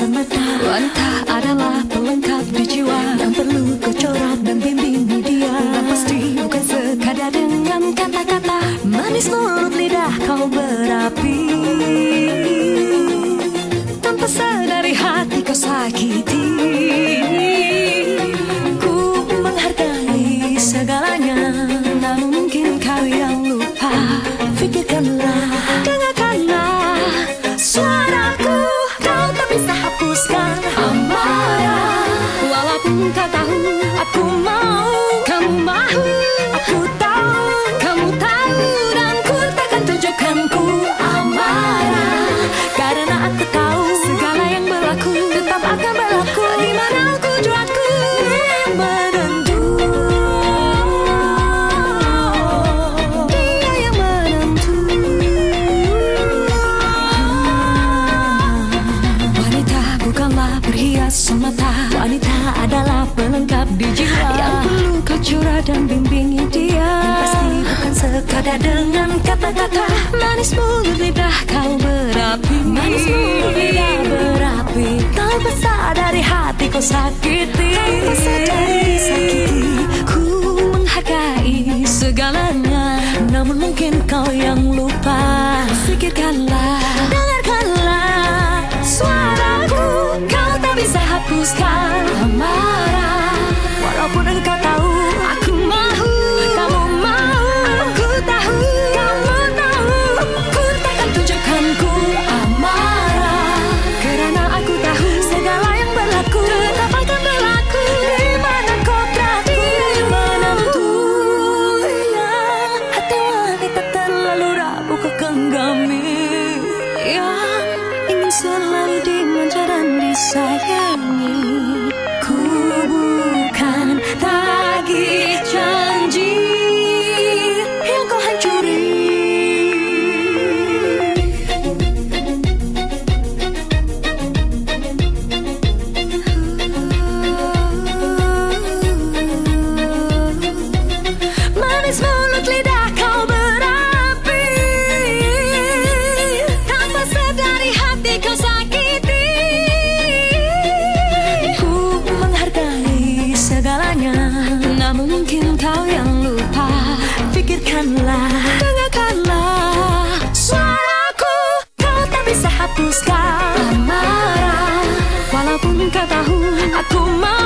semata. Wanita adalah pelengkap di jiwa. Yang perlu kau corak dan bimbing di dia. Dan pasti bukan sekadar dengan kata-kata. Manis mulut lidah kau berapi. Tanpa sadari hati kau sakiti aku tahu Segala yang berlaku Tetap akan berlaku. Di mana aku juatku Yang menentu Dia yang menentu Wanita bukanlah perhias semata. Wanita adalah pelengkap di jiwa. Yang perlu kau curah dan bimbingi dia. Yang pasti bukan sekadar dengan kata-kata. Manis mulut lidah berapi Manis mulut lidah berapi Tanpa sadari hati kau sakiti Tanpa sadari sakiti Ku menghargai segalanya Namun mungkin kau yang lupa Pikirkanlah dan kau yang lupa. Pikirkanlah, dengarkanlah. Suaraku kau tak bisa hapuskan. Amarah Walaupun kau tahu aku mau